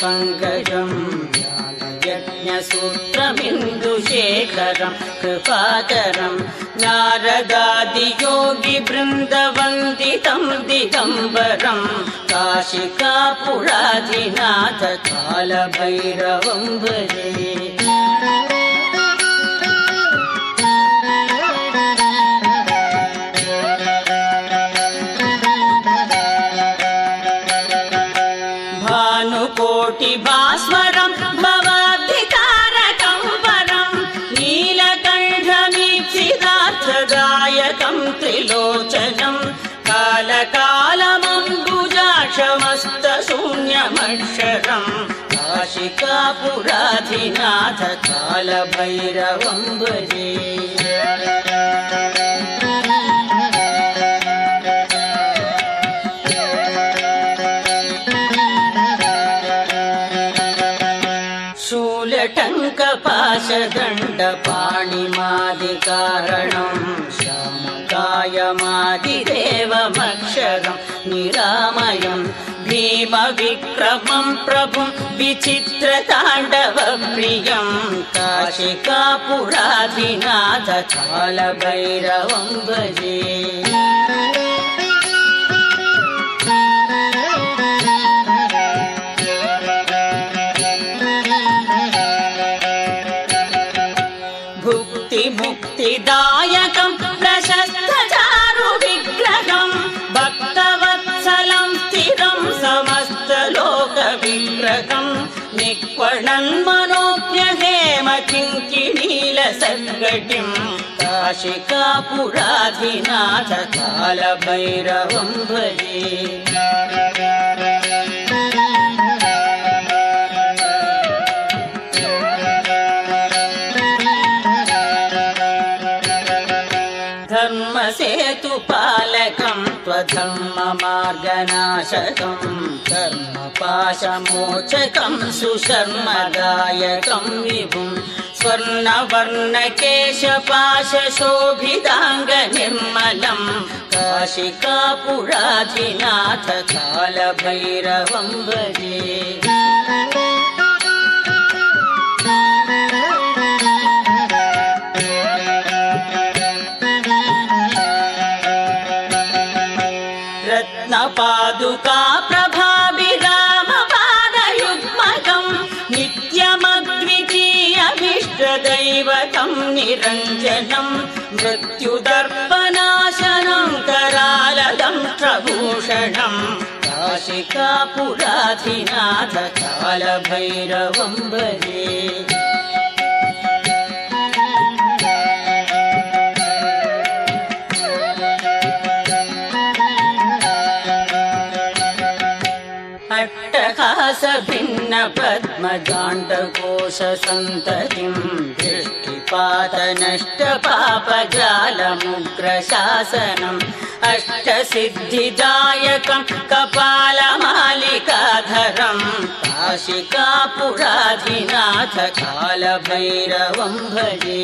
पङ्कजम् यज्ञसूत्रमिन्दुशेखरम् कृपाकरम् नारदादियोगि बृन्दवन्दितम् दिगम्बरम् काशिकापुराधिनाथ कालभैरवम् भजे कालकालमम्बुजाक्षमस्तशून्यमक्षरम् काशिकापुराधिनाथ कालभैरवम् भजे शूलटङ्कपाशदण्डपाणिमादिकारणम् श्यामकायमादिदेवमक्षरम् निरामयम् भीमविक्रमम् प्रभुम् विचित्रताण्डवप्रियम् काशिकापुराधिनाथ कालभैरवम् भजे भुक्तिमुक्तिदायकम् प्रशस्तचारुविग्रहम् निक्वणन्मनोज्ञहेम किङ्किणीलसङ्गटिम् काशिकापुराधिनाथ कालभैरवम् भजे। धर्मसेतुपालकम् त्वधर्ममार्गनाशकम् कर्मपाशमोचकम् सुशर्मदायकम् विभुम् स्वर्णवर्णकेशपाशशोभिताङ्गनिर्मलम् काशिकापुराधिनाथ कालभैरवम् भजे रत्नपादुका प्रभाविरामपादयुग्मकम् नित्यमद्वितीयभिष्टदैवतम् निरञ्जनम् मृत्युदर्पनाशनम् करालदंष्ट्रभूषणम् काशिकापुराधिनाथ कालभैरवम् भजे अट्टहासभिन्नपद्मजाण्डकोशसन्ततिम् दृष्टिपातनष्टपापजालमुग्रशासनम् अष्टसिद्धिदायकम् कपालमालिकाधरम् काशिकापुराधिनाथ कालभैरवम् भजे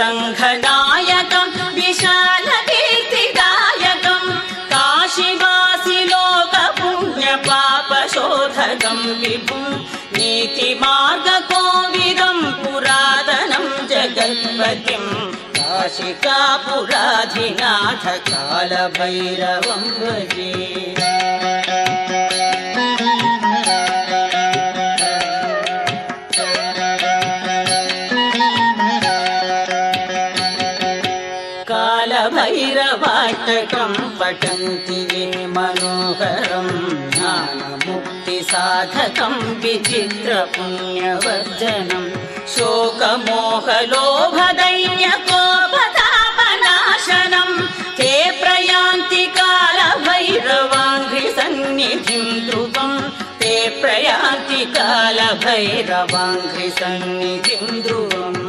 भूतसङ्घनायकम् विशालकीर्तिदायकम् काशिवासि लोकपुण्यपापशोधकम् विभुम् नीतिमार्गकोविदम् पुरातनम् जगत्पतिम् काशिकापुराधिनाथ कालभैरवम् भजे कालभैरवाटकम् पठन्ति ये मनोहरम् ज्ञानमुक्तिसाधकम् विचित्रपुण्यवर्धनम् शोकमोहलोभदैन्यकोपतापनाशनम् ते प्रयान्ति कालभैरवाङ्घ्रिसन्निधिम् ध्रुवम् ते प्रयान्ति कालभैरवाङ्घ्रिसन्निधिम् ध्रुवम्